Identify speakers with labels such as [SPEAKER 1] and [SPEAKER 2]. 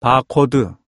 [SPEAKER 1] 바코드